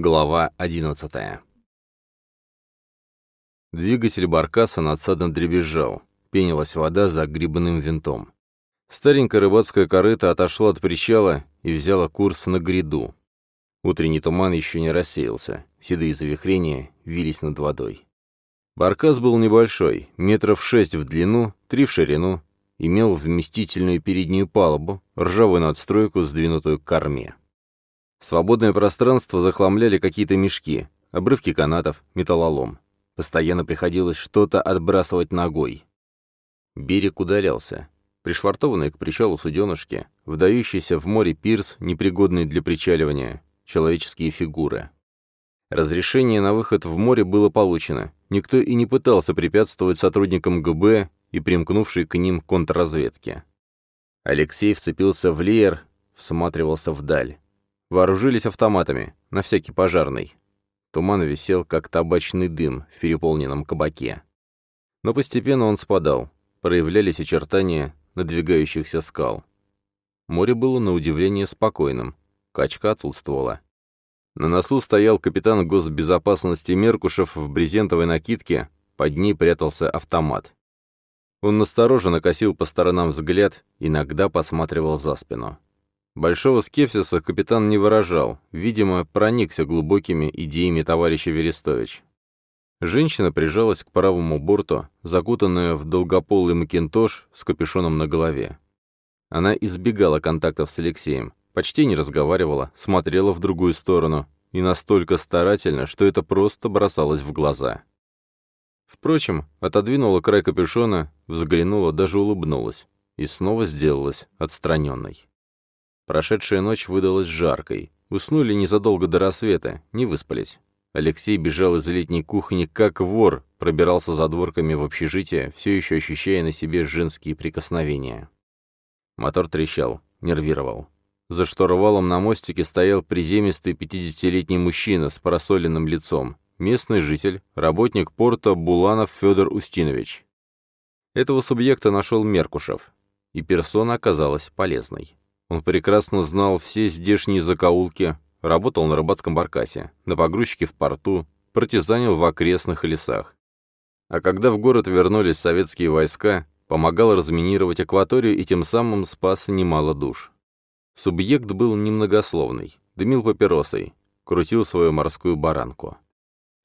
Глава 11 Двигатель баркаса надсадно дребезжал. Пенилась вода за грибным винтом. Старенькая рыбацкая корыта отошла от причала и взяла курс на гряду. Утренний туман еще не рассеялся. Седые завихрения вились над водой. Баркас был небольшой, метров шесть в длину, три в ширину, имел вместительную переднюю палубу, ржавую надстройку, сдвинутую к корме. Свободное пространство захламляли какие-то мешки, обрывки канатов, металлолом. Постоянно приходилось что-то отбрасывать ногой. Берег удалялся. Пришвартованные к причалу суденышки, вдающийся в море пирс, непригодный для причаливания, человеческие фигуры. Разрешение на выход в море было получено. Никто и не пытался препятствовать сотрудникам ГБ и примкнувшей к ним контрразведке. Алексей вцепился в леер, всматривался вдаль. Вооружились автоматами, на всякий пожарный. Туман висел, как табачный дым в переполненном кабаке. Но постепенно он спадал, проявлялись очертания надвигающихся скал. Море было на удивление спокойным, качка отсутствовала. На носу стоял капитан госбезопасности Меркушев в брезентовой накидке, под ней прятался автомат. Он настороженно косил по сторонам взгляд, иногда посматривал за спину. Большого скепсиса капитан не выражал, видимо, проникся глубокими идеями товарища Верестович. Женщина прижалась к правому борту, закутанная в долгополый макинтош с капюшоном на голове. Она избегала контактов с Алексеем, почти не разговаривала, смотрела в другую сторону, и настолько старательно, что это просто бросалось в глаза. Впрочем, отодвинула край капюшона, взглянула, даже улыбнулась, и снова сделалась отстраненной. Прошедшая ночь выдалась жаркой. Уснули незадолго до рассвета, не выспались. Алексей бежал из летней кухни как вор, пробирался за дворками в общежитие, все еще ощущая на себе женские прикосновения. Мотор трещал, нервировал. За штурвалом на мостике стоял приземистый пятидесятилетний мужчина с просоленным лицом, местный житель, работник порта Буланов Федор Устинович. Этого субъекта нашел Меркушев, и персона оказалась полезной. Он прекрасно знал все здешние закоулки, работал на рыбацком баркасе, на погрузчике в порту, партизанил в окрестных лесах. А когда в город вернулись советские войска, помогал разминировать акваторию и тем самым спас немало душ. Субъект был немногословный, дымил папиросой, крутил свою морскую баранку.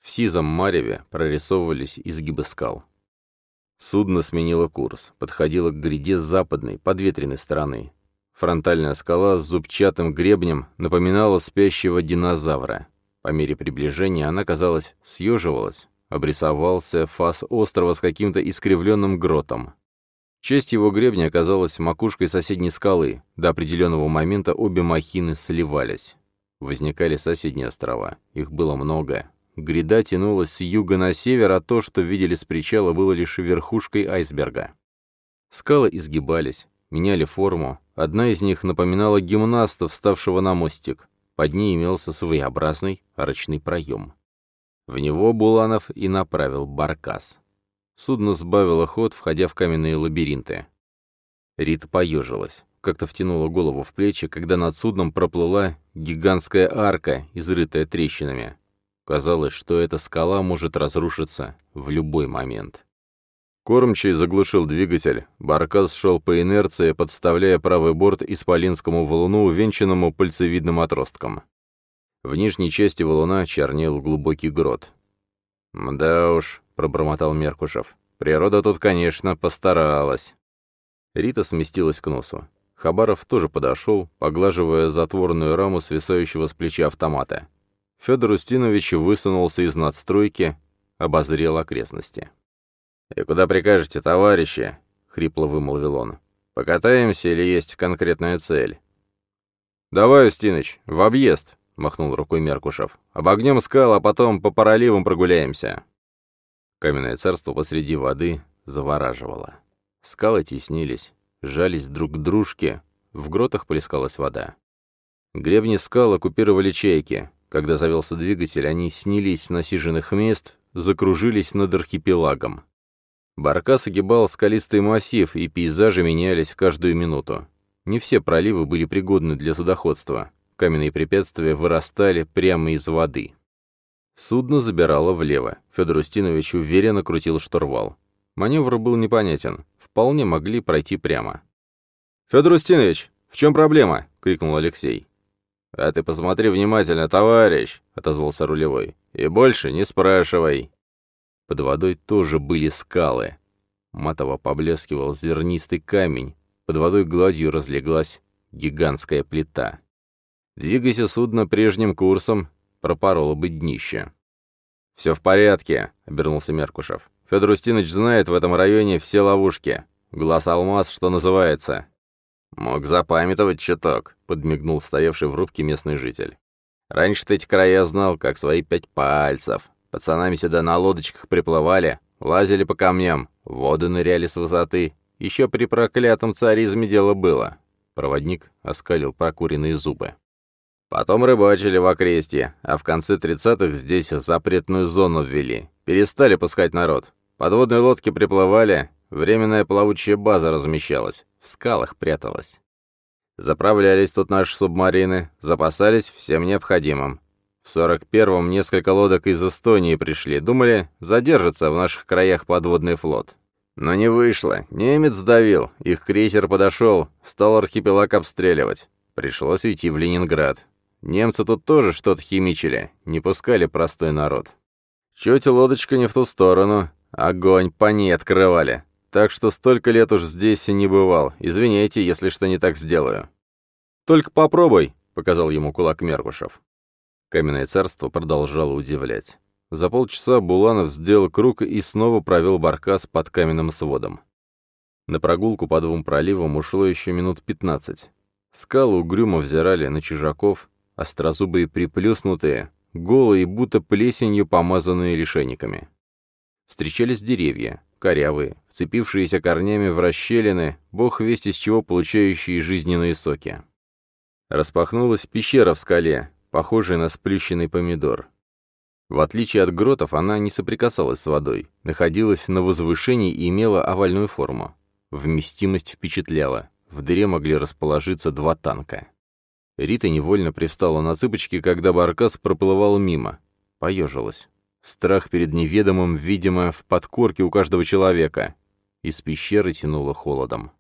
В сизом мареве прорисовывались изгибы скал. Судно сменило курс, подходило к гряде с западной, подветренной стороны, Фронтальная скала с зубчатым гребнем напоминала спящего динозавра. По мере приближения она, казалось, съеживалась, обрисовался фас острова с каким-то искривленным гротом. Часть его гребня оказалась макушкой соседней скалы. До определенного момента обе махины сливались. Возникали соседние острова. Их было много. Гряда тянулась с юга на север, а то, что видели с причала, было лишь верхушкой айсберга. Скалы изгибались, меняли форму. Одна из них напоминала гимнаста, вставшего на мостик. Под ней имелся своеобразный арочный проем. В него Буланов и направил баркас. Судно сбавило ход, входя в каменные лабиринты. Рита поежилась, как-то втянула голову в плечи, когда над судном проплыла гигантская арка, изрытая трещинами. Казалось, что эта скала может разрушиться в любой момент. Кормчий заглушил двигатель. Баркас шел по инерции, подставляя правый борт исполинскому валуну, увенчанному пальцевидным отростком. В нижней части валуна чернел глубокий грот. «Да уж», — пробормотал Меркушев, — «природа тут, конечно, постаралась». Рита сместилась к носу. Хабаров тоже подошел, поглаживая затворную раму свисающего с плеча автомата. Федор Устинович высунулся из надстройки, обозрел окрестности. «И куда прикажете, товарищи?» — хрипло вымолвил он. «Покатаемся или есть конкретная цель?» «Давай, Устиныч, в объезд!» — махнул рукой Меркушев. «Обогнем скал, а потом по параливам прогуляемся». Каменное царство посреди воды завораживало. Скалы теснились, сжались друг к дружке, в гротах плескалась вода. Гребни скал оккупировали чайки. Когда завелся двигатель, они снялись с насиженных мест, закружились над архипелагом. Баркас огибал скалистый массив, и пейзажи менялись каждую минуту. Не все проливы были пригодны для судоходства. Каменные препятствия вырастали прямо из воды. Судно забирало влево. Федор Устинович уверенно крутил штурвал. Маневр был непонятен. Вполне могли пройти прямо. «Федор Устинович, в чем проблема?» — крикнул Алексей. «А ты посмотри внимательно, товарищ!» — отозвался рулевой. «И больше не спрашивай!» Под водой тоже были скалы. Матово поблескивал зернистый камень. Под водой гладью разлеглась гигантская плита. Двигайся судно прежним курсом, пропороло бы днище. «Все в порядке», — обернулся Меркушев. «Федор Устинович знает в этом районе все ловушки. Глаз-алмаз, что называется». «Мог запамятовать чуток», — подмигнул стоявший в рубке местный житель. «Раньше-то эти края знал, как свои пять пальцев. Пацанами сюда на лодочках приплывали, лазили по камням, воду ныряли с высоты. Еще при проклятом царизме дело было». Проводник оскалил прокуренные зубы. Потом рыбачили в окрестье, а в конце 30-х здесь запретную зону ввели. Перестали пускать народ. Подводные лодки приплывали, временная плавучая база размещалась, в скалах пряталась. Заправлялись тут наши субмарины, запасались всем необходимым. В 41-м несколько лодок из Эстонии пришли, думали, задержится в наших краях подводный флот. Но не вышло, немец давил, их крейсер подошел, стал архипелаг обстреливать. Пришлось уйти в Ленинград. Немцы тут тоже что-то химичили, не пускали простой народ. Чуть лодочка не в ту сторону, огонь по ней открывали. Так что столько лет уж здесь и не бывал. Извините, если что не так сделаю. «Только попробуй», — показал ему кулак Меркушев. Каменное царство продолжало удивлять. За полчаса Буланов сделал круг и снова провел баркас под каменным сводом. На прогулку по двум проливам ушло еще минут пятнадцать. Скалы угрюмо взирали на чужаков, острозубые приплюснутые, голые, будто плесенью помазанные решениками. Встречались деревья, корявые, вцепившиеся корнями в расщелины, бог весть из чего получающие жизненные соки. Распахнулась пещера в скале, похожая на сплющенный помидор. В отличие от гротов, она не соприкасалась с водой, находилась на возвышении и имела овальную форму. Вместимость впечатляла, в дыре могли расположиться два танка. Рита невольно пристала на цыпочки, когда Баркас проплывал мимо. Поежилась. Страх перед неведомым, видимо, в подкорке у каждого человека. Из пещеры тянуло холодом.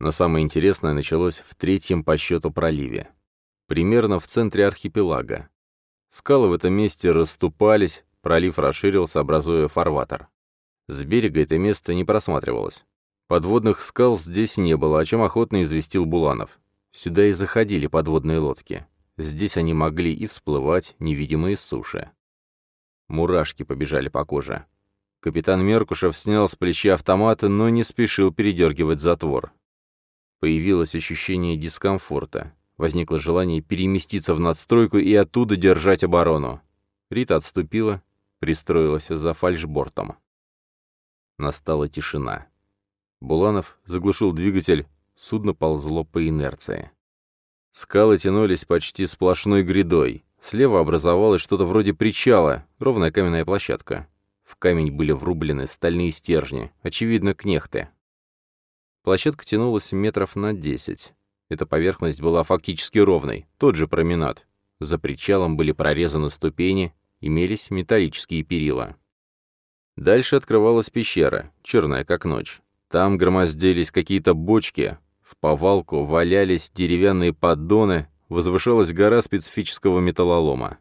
Но самое интересное началось в третьем по счету проливе. Примерно в центре архипелага. Скалы в этом месте расступались, пролив расширился, образуя фарватер. С берега это место не просматривалось. Подводных скал здесь не было, о чем охотно известил Буланов. Сюда и заходили подводные лодки. Здесь они могли и всплывать, невидимые с суши. Мурашки побежали по коже. Капитан Меркушев снял с плеча автомат, но не спешил передергивать затвор. Появилось ощущение дискомфорта. Возникло желание переместиться в надстройку и оттуда держать оборону. Рита отступила, пристроилась за фальшбортом. Настала тишина. Буланов заглушил двигатель, Судно ползло по инерции. Скалы тянулись почти сплошной грядой. Слева образовалось что-то вроде причала, ровная каменная площадка. В камень были врублены стальные стержни, очевидно, кнехты. Площадка тянулась метров на десять. Эта поверхность была фактически ровной, тот же променад. За причалом были прорезаны ступени, имелись металлические перила. Дальше открывалась пещера, черная как ночь. Там громоздились какие-то бочки, в повалку валялись деревянные поддоны, возвышалась гора специфического металлолома.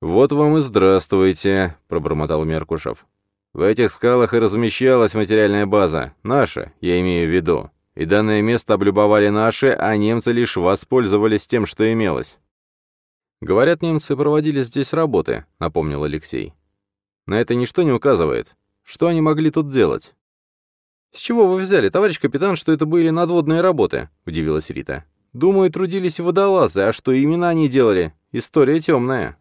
«Вот вам и здравствуйте», — пробормотал Меркушев. «В этих скалах и размещалась материальная база. Наша, я имею в виду. И данное место облюбовали наши, а немцы лишь воспользовались тем, что имелось». «Говорят, немцы проводили здесь работы», — напомнил Алексей. «На это ничто не указывает. Что они могли тут делать?» «С чего вы взяли, товарищ капитан, что это были надводные работы?» — удивилась Рита. «Думаю, трудились водолазы, а что именно они делали? История темная».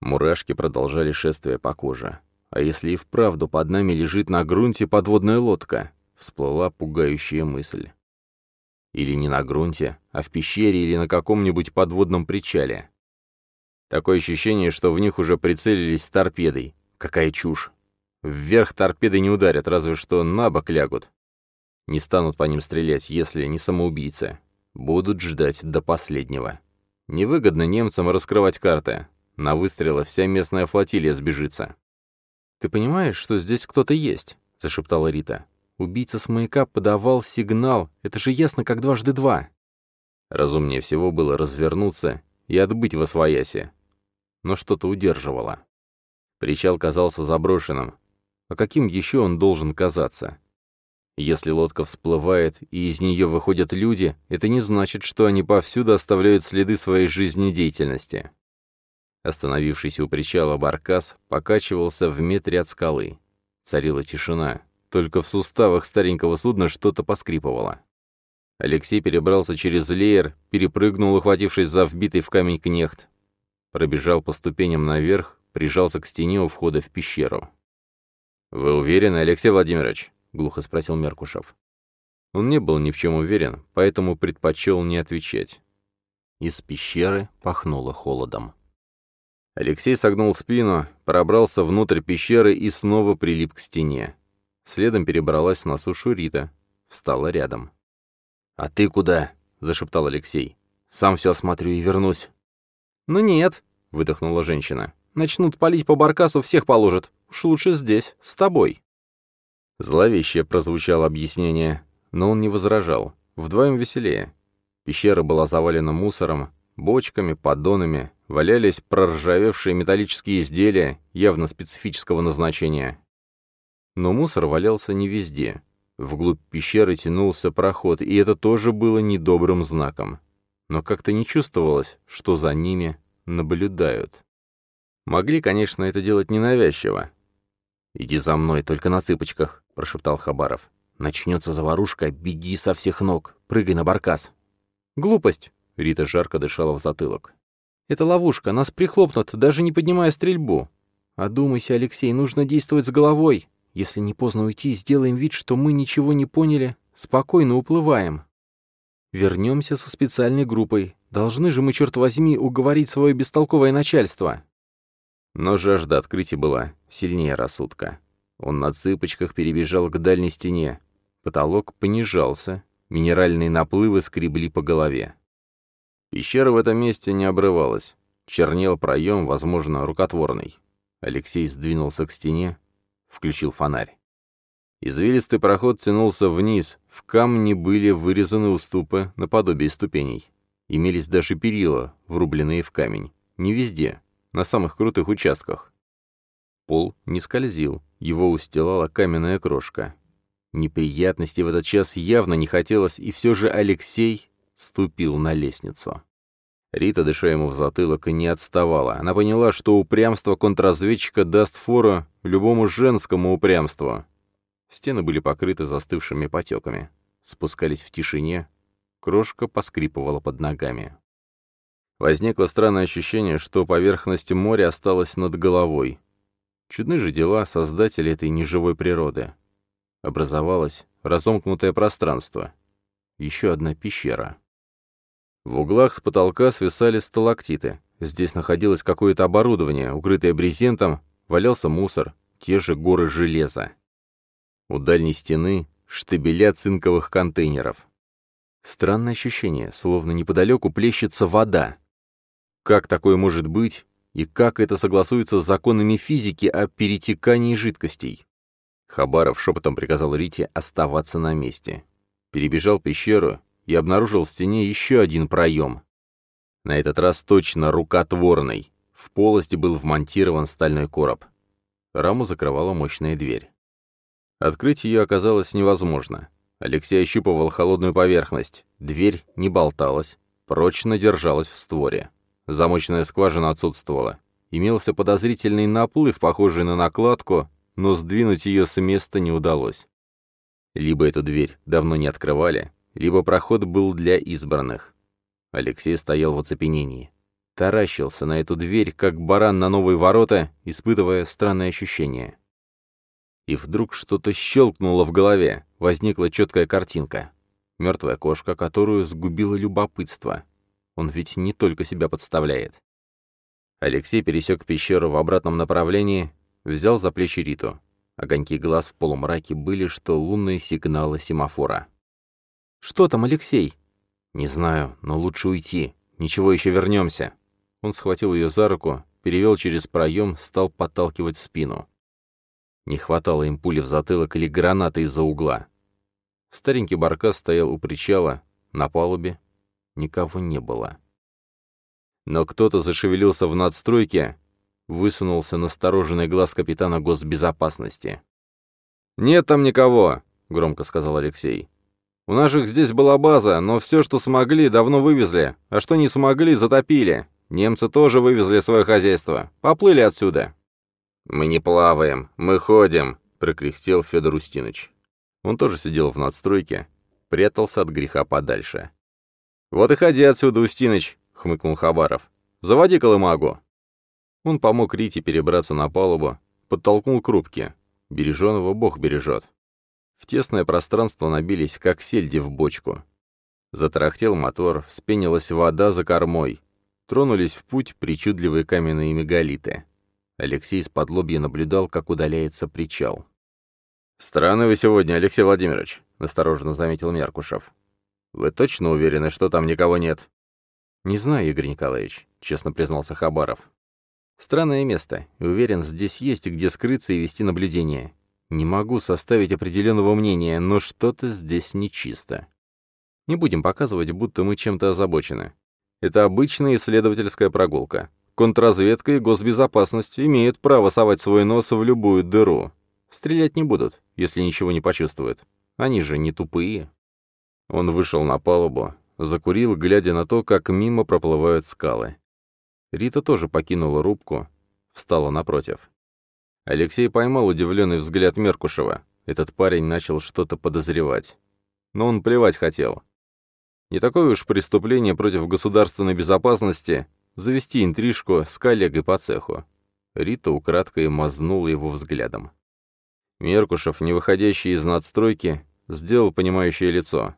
Мурашки продолжали шествие по коже. А если и вправду под нами лежит на грунте подводная лодка? Всплыла пугающая мысль. Или не на грунте, а в пещере или на каком-нибудь подводном причале. Такое ощущение, что в них уже прицелились торпедой. Какая чушь. Вверх торпеды не ударят, разве что на бок лягут. Не станут по ним стрелять, если не самоубийцы. Будут ждать до последнего. Невыгодно немцам раскрывать карты. На выстрелы вся местная флотилия сбежится. «Ты понимаешь, что здесь кто-то есть?» — зашептала Рита. «Убийца с маяка подавал сигнал. Это же ясно, как дважды два». Разумнее всего было развернуться и отбыть во свояси. Но что-то удерживало. Причал казался заброшенным. А каким еще он должен казаться? Если лодка всплывает, и из нее выходят люди, это не значит, что они повсюду оставляют следы своей жизнедеятельности. Остановившийся у причала баркас покачивался в метре от скалы. Царила тишина. Только в суставах старенького судна что-то поскрипывало. Алексей перебрался через леер, перепрыгнул, ухватившись за вбитый в камень кнехт. Пробежал по ступеням наверх, прижался к стене у входа в пещеру. «Вы уверены, Алексей Владимирович?» — глухо спросил Меркушев. Он не был ни в чем уверен, поэтому предпочел не отвечать. Из пещеры пахнуло холодом. Алексей согнул спину, пробрался внутрь пещеры и снова прилип к стене. Следом перебралась на сушу Рита, встала рядом. «А ты куда?» — зашептал Алексей. «Сам все осмотрю и вернусь». «Ну нет», — выдохнула женщина. «Начнут палить по баркасу, всех положат. Уж лучше здесь, с тобой». Зловеще прозвучало объяснение, но он не возражал. Вдвоем веселее. Пещера была завалена мусором, бочками, поддонами, валялись проржавевшие металлические изделия, явно специфического назначения. Но мусор валялся не везде. Вглубь пещеры тянулся проход, и это тоже было недобрым знаком. Но как-то не чувствовалось, что за ними наблюдают. Могли, конечно, это делать ненавязчиво. «Иди за мной, только на цыпочках», — прошептал Хабаров. «Начнется заварушка, беги со всех ног, прыгай на баркас». «Глупость», — Рита жарко дышала в затылок. Это ловушка, нас прихлопнут, даже не поднимая стрельбу. Одумайся, Алексей, нужно действовать с головой. Если не поздно уйти, сделаем вид, что мы ничего не поняли, спокойно уплываем. Вернемся со специальной группой. Должны же мы, черт возьми, уговорить свое бестолковое начальство. Но жажда открытия была сильнее рассудка. Он на цыпочках перебежал к дальней стене. Потолок понижался, минеральные наплывы скребли по голове. Пещера в этом месте не обрывалась. Чернел проем, возможно, рукотворный. Алексей сдвинулся к стене, включил фонарь. Извилистый проход тянулся вниз, в камне были вырезаны уступы наподобие ступеней. Имелись даже перила, врубленные в камень. Не везде, на самых крутых участках. Пол не скользил, его устилала каменная крошка. Неприятностей в этот час явно не хотелось, и все же Алексей ступил на лестницу. Рита, дыша ему в затылок, не отставала. Она поняла, что упрямство контрразведчика даст фору любому женскому упрямству. Стены были покрыты застывшими потеками. Спускались в тишине. Крошка поскрипывала под ногами. Возникло странное ощущение, что поверхность моря осталась над головой. Чудны же дела создателя этой неживой природы. Образовалось разомкнутое пространство. Еще одна пещера. В углах с потолка свисали сталактиты. Здесь находилось какое-то оборудование, укрытое брезентом, валялся мусор, те же горы железа. У дальней стены штабеля цинковых контейнеров. Странное ощущение, словно неподалеку плещется вода. Как такое может быть, и как это согласуется с законами физики о перетекании жидкостей? Хабаров шепотом приказал Рите оставаться на месте. Перебежал пещеру и обнаружил в стене еще один проем. На этот раз точно рукотворный. В полости был вмонтирован стальной короб. Раму закрывала мощная дверь. Открыть ее оказалось невозможно. Алексей ощупывал холодную поверхность. Дверь не болталась, прочно держалась в створе. Замочная скважина отсутствовала. Имелся подозрительный наплыв, похожий на накладку, но сдвинуть ее с места не удалось. Либо эту дверь давно не открывали, либо проход был для избранных. Алексей стоял в оцепенении. Таращился на эту дверь, как баран на новые ворота, испытывая странное ощущение. И вдруг что-то щелкнуло в голове, возникла четкая картинка. Мертвая кошка, которую сгубило любопытство. Он ведь не только себя подставляет. Алексей пересек пещеру в обратном направлении, взял за плечи Риту. Огоньки глаз в полумраке были, что лунные сигналы семафора. «Что там, Алексей?» «Не знаю, но лучше уйти. Ничего, еще вернемся». Он схватил ее за руку, перевел через проем, стал подталкивать в спину. Не хватало им пули в затылок или гранаты из-за угла. Старенький баркас стоял у причала, на палубе никого не было. Но кто-то зашевелился в надстройке, высунулся настороженный глаз капитана госбезопасности. «Нет там никого», — громко сказал Алексей. «У наших здесь была база, но все, что смогли, давно вывезли, а что не смогли, затопили. Немцы тоже вывезли свое хозяйство. Поплыли отсюда». «Мы не плаваем, мы ходим», — прокряхтел Федор Устиныч. Он тоже сидел в надстройке, прятался от греха подальше. «Вот и ходи отсюда, Устиныч», — хмыкнул Хабаров. «Заводи колымагу». Он помог Рите перебраться на палубу, подтолкнул к рубке. Береженого Бог бережет. В тесное пространство набились, как сельди в бочку. Затарахтел мотор, вспенилась вода за кормой. Тронулись в путь причудливые каменные мегалиты. Алексей с подлобья наблюдал, как удаляется причал. «Странный вы сегодня, Алексей Владимирович», — настороженно заметил Меркушев. «Вы точно уверены, что там никого нет?» «Не знаю, Игорь Николаевич», — честно признался Хабаров. «Странное место, уверен, здесь есть где скрыться и вести наблюдение. Не могу составить определенного мнения, но что-то здесь нечисто. Не будем показывать, будто мы чем-то озабочены. Это обычная исследовательская прогулка. Контрразведка и госбезопасность имеют право совать свой нос в любую дыру. Стрелять не будут, если ничего не почувствуют. Они же не тупые. Он вышел на палубу, закурил, глядя на то, как мимо проплывают скалы. Рита тоже покинула рубку, встала напротив. Алексей поймал удивленный взгляд Меркушева. Этот парень начал что-то подозревать. Но он плевать хотел. Не такое уж преступление против государственной безопасности завести интрижку с коллегой по цеху. Рита украдкой мазнула его взглядом. Меркушев, не выходящий из надстройки, сделал понимающее лицо.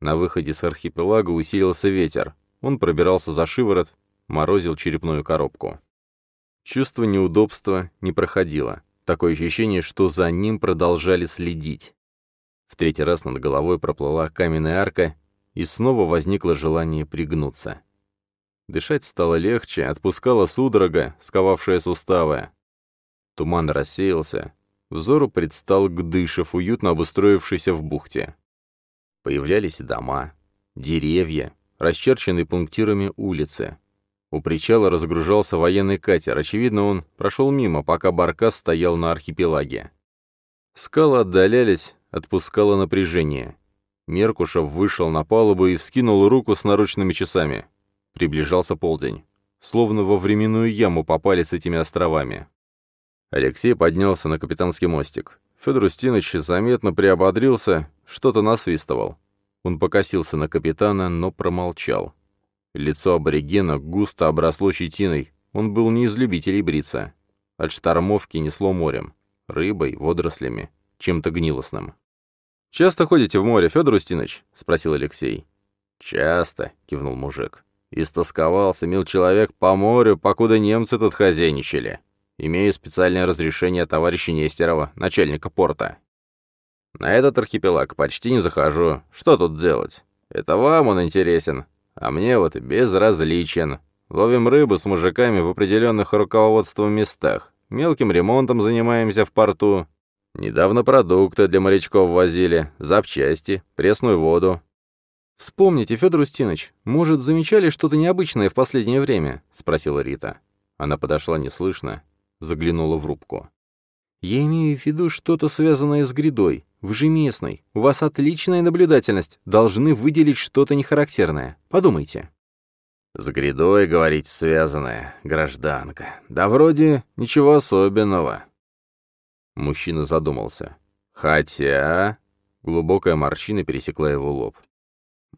На выходе с архипелага усилился ветер. Он пробирался за шиворот, морозил черепную коробку. Чувство неудобства не проходило. Такое ощущение, что за ним продолжали следить. В третий раз над головой проплыла каменная арка, и снова возникло желание пригнуться. Дышать стало легче, отпускала судорога, сковавшая суставы. Туман рассеялся. Взору предстал Гдышев, уютно обустроившийся в бухте. Появлялись дома, деревья, расчерченные пунктирами улицы. У причала разгружался военный катер. Очевидно, он прошел мимо, пока Баркас стоял на архипелаге. Скалы отдалялись, отпускало напряжение. Меркушев вышел на палубу и вскинул руку с наручными часами. Приближался полдень. Словно во временную яму попали с этими островами. Алексей поднялся на капитанский мостик. Федор Устинович заметно приободрился, что-то насвистывал. Он покосился на капитана, но промолчал. Лицо аборигена густо обросло щетиной. Он был не из любителей бриться. От штормовки несло морем. Рыбой, водорослями, чем-то гнилостным. «Часто ходите в море, Федор Устинович?» — спросил Алексей. «Часто», — кивнул мужик. Истосковался, мил человек, по морю, покуда немцы тут хозяйничали. Имею специальное разрешение товарища Нестерова, начальника порта. На этот архипелаг почти не захожу. Что тут делать? Это вам он интересен, а мне вот безразличен. Ловим рыбу с мужиками в определенных руководством местах. Мелким ремонтом занимаемся в порту. Недавно продукты для морячков возили, запчасти, пресную воду. «Вспомните, Федор Устинович, может, замечали что-то необычное в последнее время?» — спросила Рита. Она подошла неслышно, заглянула в рубку. «Я имею в виду что-то связанное с грядой. Вы же местный, у вас отличная наблюдательность, должны выделить что-то нехарактерное. Подумайте». «С грядой, говорить, связанная, гражданка. Да вроде ничего особенного». Мужчина задумался. «Хотя...» Глубокая морщина пересекла его лоб.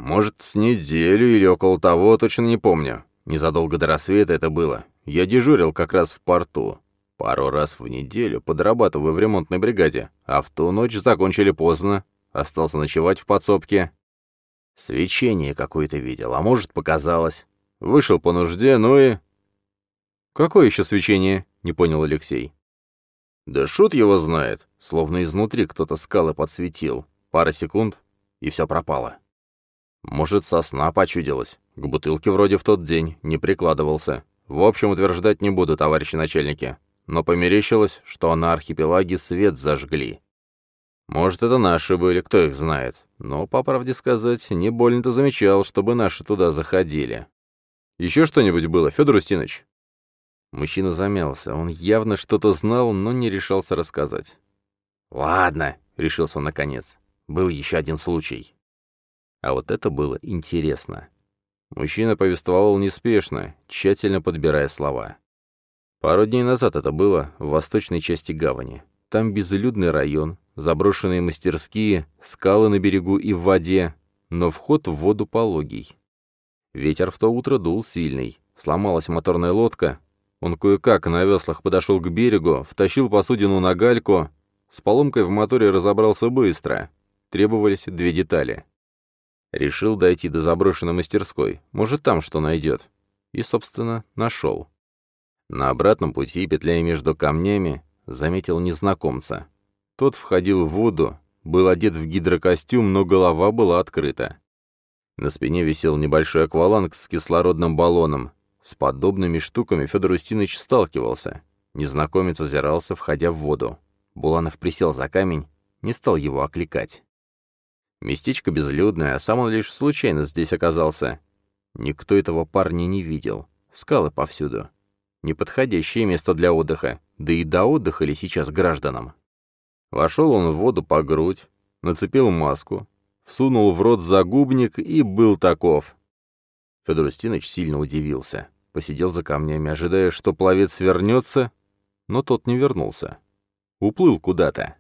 Может, с неделю или около того, точно не помню. Незадолго до рассвета это было. Я дежурил как раз в порту. Пару раз в неделю подрабатываю в ремонтной бригаде, а в ту ночь закончили поздно. Остался ночевать в подсобке. Свечение какое-то видел, а может, показалось. Вышел по нужде, ну и... «Какое еще свечение?» — не понял Алексей. «Да шут его знает. Словно изнутри кто-то скалы подсветил. Пара секунд, и все пропало». «Может, сосна почудилась», — К бутылке вроде в тот день не прикладывался. В общем, утверждать не буду, товарищи начальники. Но померещилось, что на архипелаге свет зажгли. Может, это наши были, кто их знает. Но, по правде сказать, не больно-то замечал, чтобы наши туда заходили. Еще что-нибудь было, Федор Устинович?» Мужчина замялся. Он явно что-то знал, но не решался рассказать. «Ладно», — решился он наконец. «Был еще один случай». А вот это было интересно. Мужчина повествовал неспешно, тщательно подбирая слова. Пару дней назад это было в восточной части гавани. Там безлюдный район, заброшенные мастерские, скалы на берегу и в воде, но вход в воду пологий. Ветер в то утро дул сильный. Сломалась моторная лодка. Он кое-как на веслах подошел к берегу, втащил посудину на гальку. С поломкой в моторе разобрался быстро. Требовались две детали. Решил дойти до заброшенной мастерской. Может, там что найдет. И, собственно, нашел. На обратном пути, петляя между камнями, заметил незнакомца. Тот входил в воду, был одет в гидрокостюм, но голова была открыта. На спине висел небольшой акваланг с кислородным баллоном. С подобными штуками Федор Устинович сталкивался. Незнакомец озирался, входя в воду. Буланов присел за камень, не стал его окликать. Местечко безлюдное, а сам он лишь случайно здесь оказался. Никто этого парня не видел. Скалы повсюду. Неподходящее место для отдыха, да и до отдыха ли сейчас гражданам. Вошел он в воду по грудь, нацепил маску, всунул в рот загубник и был таков. Федор Устинович сильно удивился. Посидел за камнями, ожидая, что пловец вернется, но тот не вернулся. Уплыл куда-то.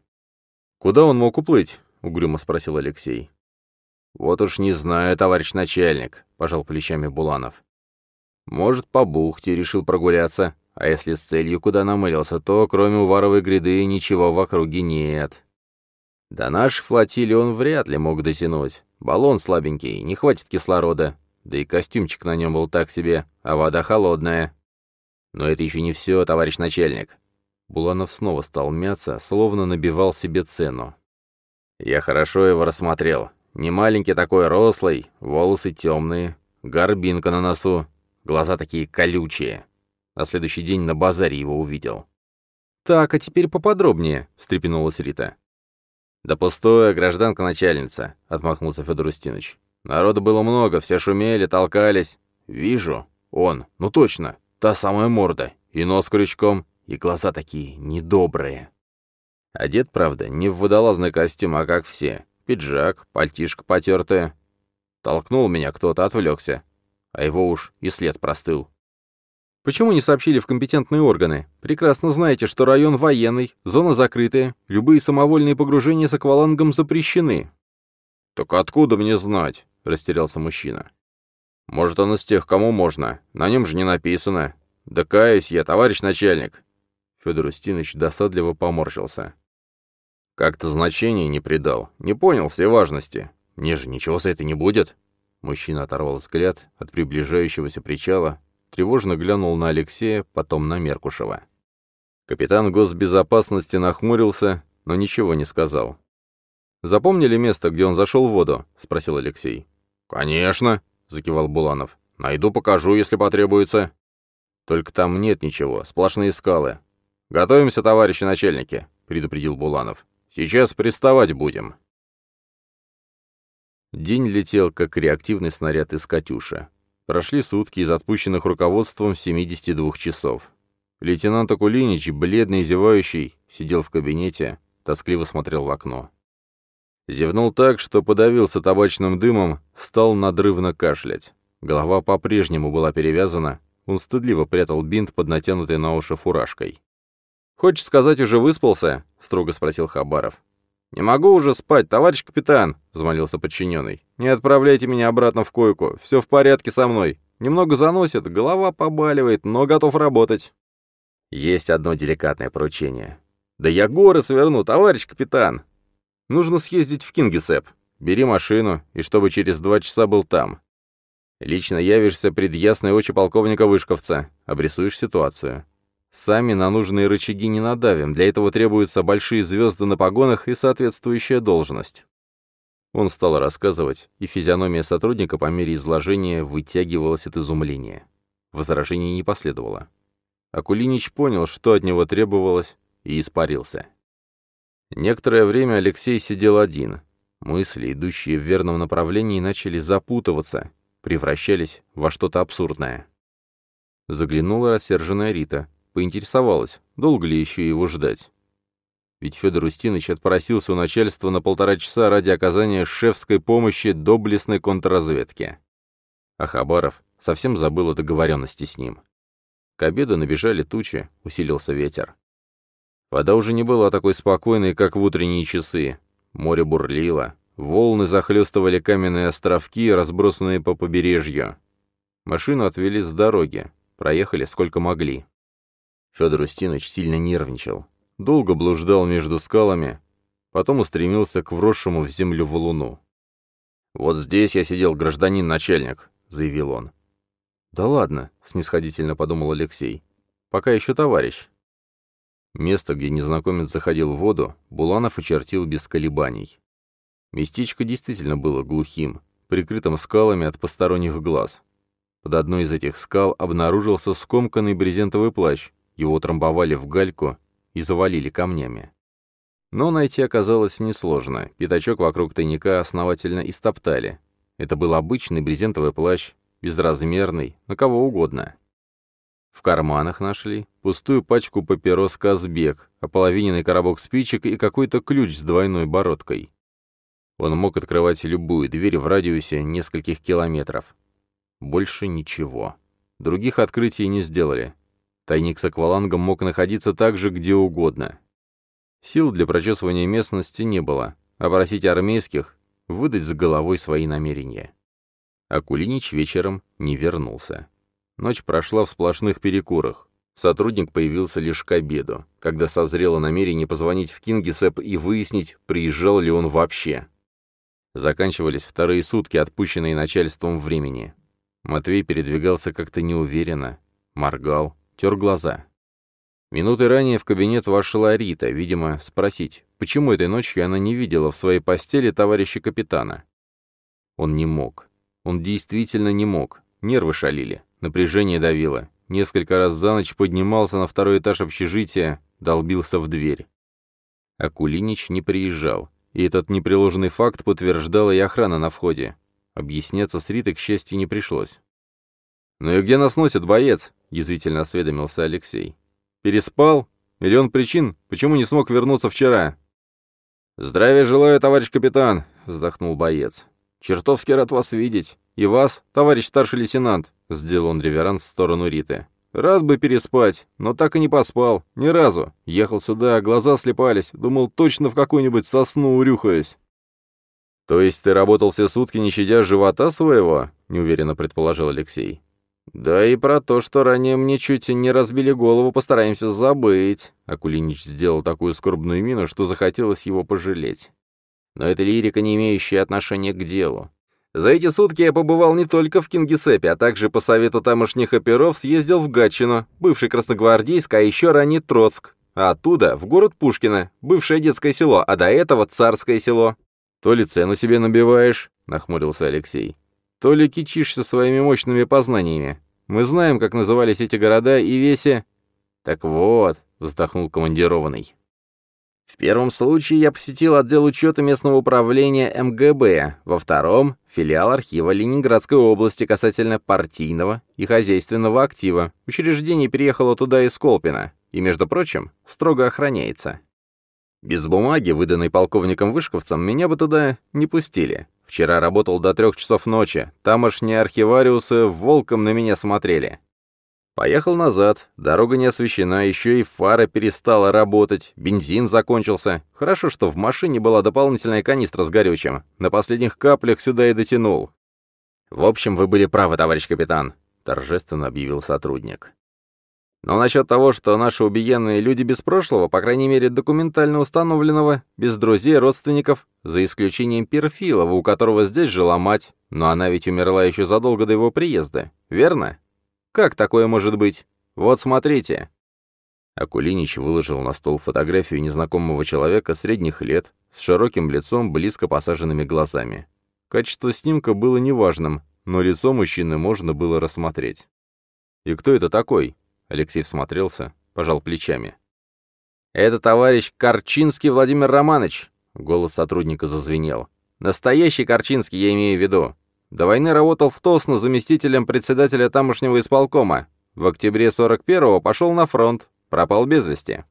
«Куда он мог уплыть?» — угрюмо спросил Алексей. «Вот уж не знаю, товарищ начальник», — пожал плечами Буланов. «Может, по бухте решил прогуляться, а если с целью куда намылился, то кроме Уваровой гряды ничего в округе нет. До нашей флотилии он вряд ли мог дотянуть. Баллон слабенький, не хватит кислорода. Да и костюмчик на нем был так себе, а вода холодная. Но это еще не все, товарищ начальник. Буланов снова стал мяться, словно набивал себе цену. Я хорошо его рассмотрел. Не маленький такой, рослый, волосы темные, горбинка на носу, глаза такие колючие. На следующий день на базаре его увидел. «Так, а теперь поподробнее», — встрепенулась Рита. «Да пустое, гражданка-начальница», — отмахнулся Федор Устинович. «Народа было много, все шумели, толкались. Вижу, он, ну точно, та самая морда, и нос крючком, и глаза такие недобрые». Одет, правда, не в водолазный костюм, а как все. Пиджак, пальтишко потертое. Толкнул меня кто-то, отвлекся. А его уж и след простыл. Почему не сообщили в компетентные органы? Прекрасно знаете, что район военный, зона закрытая, любые самовольные погружения с аквалангом запрещены». «Так откуда мне знать?» — растерялся мужчина. «Может, он из тех, кому можно. На нем же не написано. Да каюсь я, товарищ начальник». Федор Устинович досадливо поморщился. «Как-то значения не придал. Не понял всей важности. Мне же ничего за это не будет». Мужчина оторвал взгляд от приближающегося причала, тревожно глянул на Алексея, потом на Меркушева. Капитан госбезопасности нахмурился, но ничего не сказал. «Запомнили место, где он зашел в воду?» — спросил Алексей. «Конечно», — закивал Буланов. «Найду, покажу, если потребуется». «Только там нет ничего, сплошные скалы». «Готовимся, товарищи начальники», — предупредил Буланов. «Сейчас приставать будем». День летел, как реактивный снаряд из «Катюша». Прошли сутки из отпущенных руководством 72 часов. Лейтенант Акулинич, бледный и зевающий, сидел в кабинете, тоскливо смотрел в окно. Зевнул так, что подавился табачным дымом, стал надрывно кашлять. Голова по-прежнему была перевязана, он стыдливо прятал бинт под натянутой на уши фуражкой. «Хочешь сказать, уже выспался?» — строго спросил Хабаров. «Не могу уже спать, товарищ капитан», — взмолился подчиненный. «Не отправляйте меня обратно в койку. Все в порядке со мной. Немного заносит, голова побаливает, но готов работать». «Есть одно деликатное поручение». «Да я горы сверну, товарищ капитан!» «Нужно съездить в Кингисепп. Бери машину, и чтобы через два часа был там. Лично явишься пред ясной очи полковника Вышковца, обрисуешь ситуацию. Сами на нужные рычаги не надавим, для этого требуются большие звезды на погонах и соответствующая должность. Он стал рассказывать, и физиономия сотрудника по мере изложения вытягивалась от изумления. Возражений не последовало. Акулинич понял, что от него требовалось, и испарился. Некоторое время Алексей сидел один. Мысли, идущие в верном направлении, начали запутываться, превращались во что-то абсурдное. Заглянула рассерженная Рита, поинтересовалась, долго ли еще его ждать. Ведь Федор Устинович отпросился у начальства на полтора часа ради оказания шефской помощи доблестной контрразведке. А Хабаров совсем забыл о договоренности с ним. К обеду набежали тучи, усилился ветер. Вода уже не была такой спокойной, как в утренние часы. Море бурлило, волны захлестывали каменные островки, разбросанные по побережью. Машину отвели с дороги, проехали сколько могли. Федор Устинович сильно нервничал. Долго блуждал между скалами, потом устремился к вросшему в землю валуну. «Вот здесь я сидел, гражданин начальник», — заявил он. «Да ладно», — снисходительно подумал Алексей. «Пока еще товарищ». Место, где незнакомец заходил в воду, Буланов очертил без колебаний. Местечко действительно было глухим, прикрытым скалами от посторонних глаз. Под одной из этих скал обнаружился скомканный брезентовый плащ, его трамбовали в гальку и завалили камнями. Но найти оказалось несложно, пятачок вокруг тайника основательно истоптали. Это был обычный брезентовый плащ, безразмерный, на кого угодно. В карманах нашли пустую пачку папирос «Казбек», ополовиненный коробок спичек и какой-то ключ с двойной бородкой. Он мог открывать любую дверь в радиусе нескольких километров. Больше ничего. Других открытий не сделали. Тайник с аквалангом мог находиться также где угодно. Сил для прочесывания местности не было. Опросить армейских, выдать за головой свои намерения. Акулинич вечером не вернулся. Ночь прошла в сплошных перекурах. Сотрудник появился лишь к обеду, когда созрело намерение позвонить в Кингисепп и выяснить, приезжал ли он вообще. Заканчивались вторые сутки, отпущенные начальством времени. Матвей передвигался как-то неуверенно, моргал, тер глаза. Минуты ранее в кабинет вошла Рита, видимо, спросить, почему этой ночью она не видела в своей постели товарища капитана. Он не мог. Он действительно не мог. Нервы шалили. Напряжение давило. Несколько раз за ночь поднимался на второй этаж общежития, долбился в дверь. Акулинич не приезжал, и этот непреложный факт подтверждала и охрана на входе. Объясняться с Ритой, к счастью, не пришлось. «Ну и где нас носит, боец?» — язвительно осведомился Алексей. «Переспал? Миллион причин, почему не смог вернуться вчера?» «Здравия желаю, товарищ капитан», — вздохнул боец. «Чертовски рад вас видеть. И вас, товарищ старший лейтенант», — сделал он реверанс в сторону Риты. «Рад бы переспать, но так и не поспал. Ни разу. Ехал сюда, глаза слепались. Думал, точно в какую-нибудь сосну урюхаюсь». «То есть ты работал все сутки, не щадя живота своего?» — неуверенно предположил Алексей. «Да и про то, что ранее мне чуть не разбили голову, постараемся забыть». Акулинич сделал такую скорбную мину, что захотелось его пожалеть. Но это лирика, не имеющая отношения к делу. За эти сутки я побывал не только в Кингисеппе, а также по совету тамошних оперов съездил в Гатчину, бывший Красногвардейск, а еще ранее Троцк. А оттуда в город Пушкино, бывшее детское село, а до этого царское село. «То ли цену себе набиваешь», — нахмурился Алексей, «то ли кичишься своими мощными познаниями. Мы знаем, как назывались эти города и веси...» «Так вот», — вздохнул командированный. В первом случае я посетил отдел учета местного управления МГБ, во втором — филиал архива Ленинградской области касательно партийного и хозяйственного актива. Учреждение переехало туда из Колпина и, между прочим, строго охраняется. Без бумаги, выданной полковником Вышковцем, меня бы туда не пустили. Вчера работал до трех часов ночи, тамошние архивариусы волком на меня смотрели. Поехал назад, дорога не освещена, еще и фара перестала работать, бензин закончился. Хорошо, что в машине была дополнительная канистра с горючим. На последних каплях сюда и дотянул. «В общем, вы были правы, товарищ капитан», — торжественно объявил сотрудник. Но насчет того, что наши убиенные люди без прошлого, по крайней мере документально установленного, без друзей, родственников, за исключением Перфилова, у которого здесь жила мать, но она ведь умерла еще задолго до его приезда, верно? Как такое может быть? Вот смотрите». Акулинич выложил на стол фотографию незнакомого человека средних лет, с широким лицом, близко посаженными глазами. Качество снимка было неважным, но лицо мужчины можно было рассмотреть. «И кто это такой?» Алексей всмотрелся, пожал плечами. «Это товарищ Корчинский Владимир Романович», — голос сотрудника зазвенел. «Настоящий Корчинский, я имею в виду. До войны работал в Тосно заместителем председателя тамошнего исполкома. В октябре 41-го пошел на фронт, пропал без вести.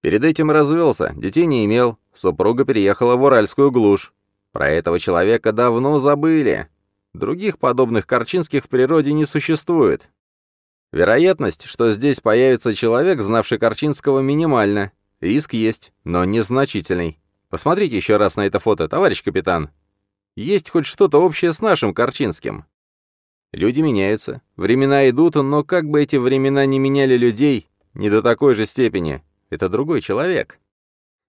Перед этим развелся, детей не имел, супруга переехала в Уральскую глушь. Про этого человека давно забыли. Других подобных Корчинских в природе не существует. Вероятность, что здесь появится человек, знавший Корчинского, минимальна. Риск есть, но незначительный. Посмотрите еще раз на это фото, товарищ капитан. Есть хоть что-то общее с нашим Корчинским. Люди меняются, времена идут, но как бы эти времена не меняли людей, не до такой же степени. Это другой человек.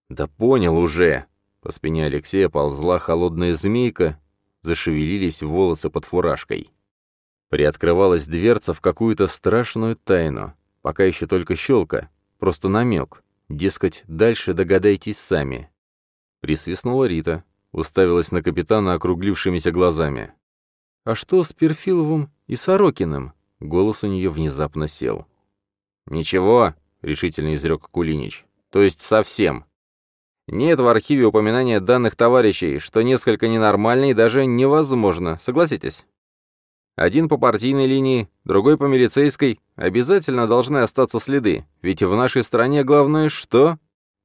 Да понял уже. По спине Алексея ползла холодная змейка, зашевелились волосы под фуражкой. Приоткрывалась дверца в какую-то страшную тайну. Пока еще только щелка, просто намек. Дескать, дальше догадайтесь сами. Присвистнула Рита, уставилась на капитана округлившимися глазами. «А что с Перфиловым и Сорокиным?» Голос у нее внезапно сел. «Ничего», — решительно изрек Кулинич. «То есть совсем. Нет в архиве упоминания данных товарищей, что несколько ненормально и даже невозможно, согласитесь?» Один по партийной линии, другой по милицейской. Обязательно должны остаться следы, ведь в нашей стране главное что?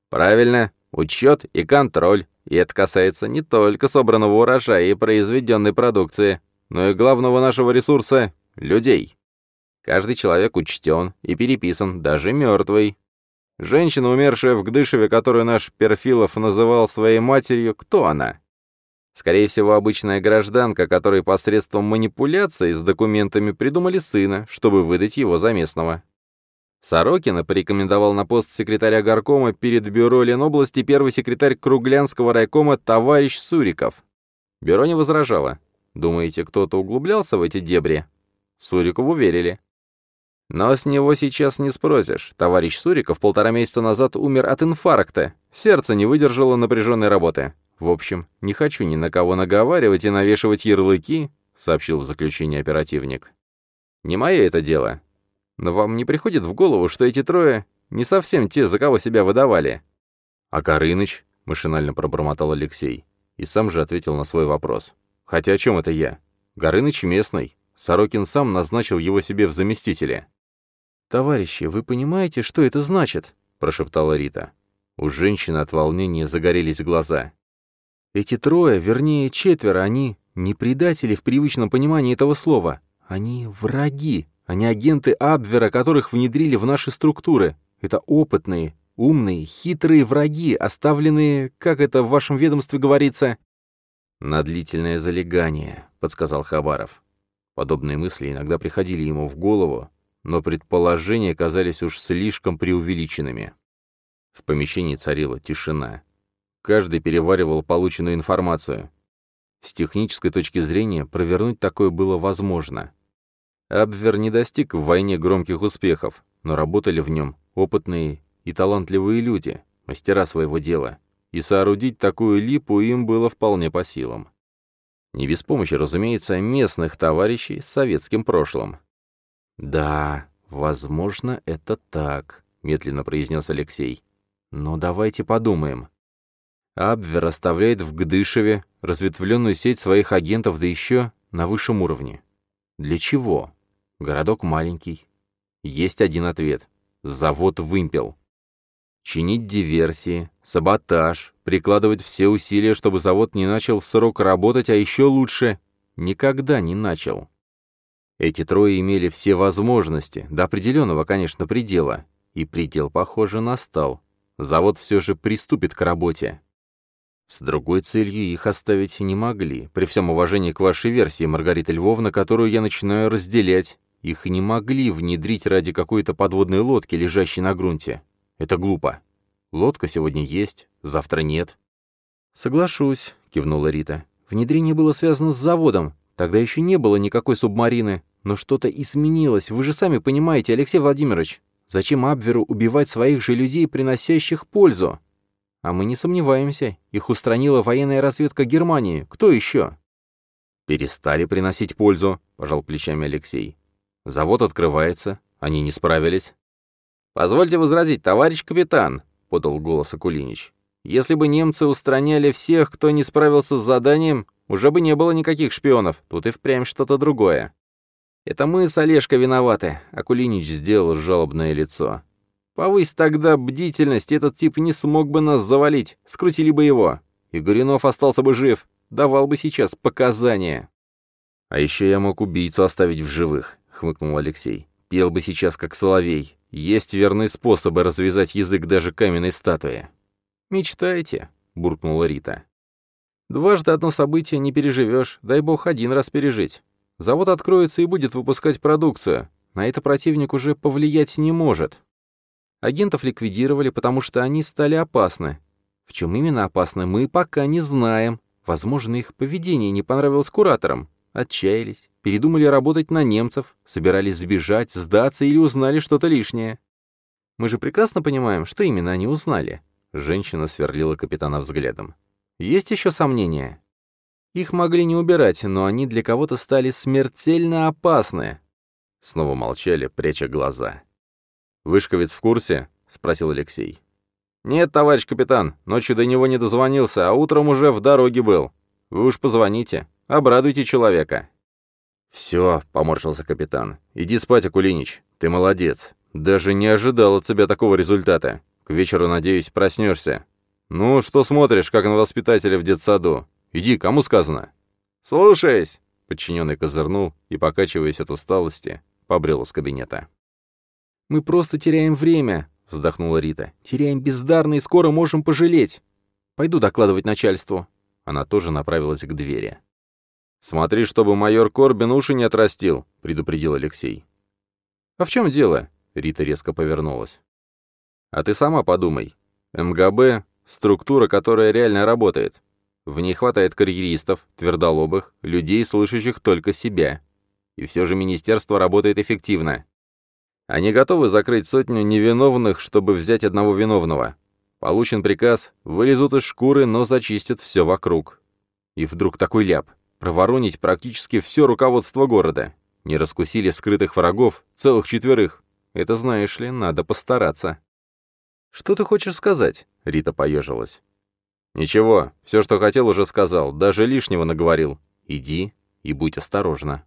Правильно, учет и контроль. И это касается не только собранного урожая и произведенной продукции, но и главного нашего ресурса — людей. Каждый человек учтен и переписан, даже мертвый. Женщина, умершая в Гдышеве, которую наш Перфилов называл своей матерью, кто она? Скорее всего, обычная гражданка, которой посредством манипуляций с документами придумали сына, чтобы выдать его за местного. Сорокина порекомендовал на пост секретаря горкома перед бюро Ленобласти первый секретарь Круглянского райкома товарищ Суриков. Бюро не возражало. Думаете, кто-то углублялся в эти дебри? Сурикову верили. Но с него сейчас не спросишь. Товарищ Суриков полтора месяца назад умер от инфаркта. Сердце не выдержало напряженной работы. В общем, не хочу ни на кого наговаривать и навешивать ярлыки, сообщил в заключении оперативник. Не мое это дело. Но вам не приходит в голову, что эти трое не совсем те, за кого себя выдавали? А Горыныч, машинально пробормотал Алексей, и сам же ответил на свой вопрос. Хотя о чем это я? Горыныч местный. Сорокин сам назначил его себе в заместителя. «Товарищи, вы понимаете, что это значит?» – прошептала Рита. У женщины от волнения загорелись глаза. Эти трое, вернее четверо, они не предатели в привычном понимании этого слова. Они враги, они агенты Абвера, которых внедрили в наши структуры. Это опытные, умные, хитрые враги, оставленные, как это в вашем ведомстве говорится, «На длительное залегание», — подсказал Хабаров. Подобные мысли иногда приходили ему в голову, но предположения казались уж слишком преувеличенными. В помещении царила тишина. Каждый переваривал полученную информацию. С технической точки зрения провернуть такое было возможно. Абвер не достиг в войне громких успехов, но работали в нем опытные и талантливые люди, мастера своего дела, и соорудить такую липу им было вполне по силам. Не без помощи, разумеется, местных товарищей с советским прошлым. «Да, возможно, это так», — медленно произнес Алексей. «Но давайте подумаем. Абвер оставляет в Гдышеве разветвленную сеть своих агентов, да еще на высшем уровне. Для чего? Городок маленький. Есть один ответ. Завод «Вымпел». Чинить диверсии, саботаж, прикладывать все усилия, чтобы завод не начал в срок работать, а еще лучше — никогда не начал. Эти трое имели все возможности, до определенного, конечно, предела. И предел, похоже, настал. Завод все же приступит к работе. С другой целью их оставить не могли. При всем уважении к вашей версии, Маргарита Львовна, которую я начинаю разделять, их не могли внедрить ради какой-то подводной лодки, лежащей на грунте. Это глупо. Лодка сегодня есть, завтра нет. Соглашусь, кивнула Рита. Внедрение было связано с заводом. Тогда еще не было никакой субмарины. Но что-то изменилось, вы же сами понимаете, Алексей Владимирович. Зачем Абверу убивать своих же людей, приносящих пользу? А мы не сомневаемся, их устранила военная разведка Германии. Кто еще? Перестали приносить пользу, пожал плечами Алексей. Завод открывается, они не справились. «Позвольте возразить, товарищ капитан», — подал голос Акулинич. «Если бы немцы устраняли всех, кто не справился с заданием, уже бы не было никаких шпионов, тут и впрямь что-то другое». «Это мы с Олежкой виноваты», — Акулинич сделал жалобное лицо. «Повысь тогда бдительность, этот тип не смог бы нас завалить, скрутили бы его. И Горюнов остался бы жив, давал бы сейчас показания». «А еще я мог убийцу оставить в живых», — хмыкнул Алексей. «Пел бы сейчас, как соловей. Есть верные способы развязать язык даже каменной статуи». «Мечтайте», — буркнула Рита. «Дважды одно событие не переживешь, дай бог один раз пережить. Завод откроется и будет выпускать продукцию. На это противник уже повлиять не может. Агентов ликвидировали, потому что они стали опасны. В чем именно опасны, мы пока не знаем. Возможно, их поведение не понравилось кураторам. Отчаялись, передумали работать на немцев, собирались сбежать, сдаться или узнали что-то лишнее. Мы же прекрасно понимаем, что именно они узнали. Женщина сверлила капитана взглядом. Есть еще сомнения? Их могли не убирать, но они для кого-то стали смертельно опасны. Снова молчали, пряча глаза. «Вышковец в курсе?» — спросил Алексей. «Нет, товарищ капитан, ночью до него не дозвонился, а утром уже в дороге был. Вы уж позвоните, обрадуйте человека». «Все», — поморщился капитан. «Иди спать, Акулинич. Ты молодец. Даже не ожидал от тебя такого результата. К вечеру, надеюсь, проснешься. Ну, что смотришь, как на воспитателя в детсаду? Иди, кому сказано?» «Слушаюсь!» — подчиненный козырнул и, покачиваясь от усталости, побрел из кабинета. «Мы просто теряем время», — вздохнула Рита. «Теряем бездарно и скоро можем пожалеть. Пойду докладывать начальству». Она тоже направилась к двери. «Смотри, чтобы майор Корбин уши не отрастил», — предупредил Алексей. «А в чем дело?» — Рита резко повернулась. «А ты сама подумай. МГБ — структура, которая реально работает. В ней хватает карьеристов, твердолобых, людей, слышащих только себя. И все же министерство работает эффективно. Они готовы закрыть сотню невиновных, чтобы взять одного виновного. Получен приказ, вылезут из шкуры, но зачистят все вокруг. И вдруг такой ляп. Проворонить практически все руководство города. Не раскусили скрытых врагов, целых четверых. Это, знаешь ли, надо постараться. «Что ты хочешь сказать?» — Рита поежилась. «Ничего, все, что хотел, уже сказал, даже лишнего наговорил. Иди и будь осторожна».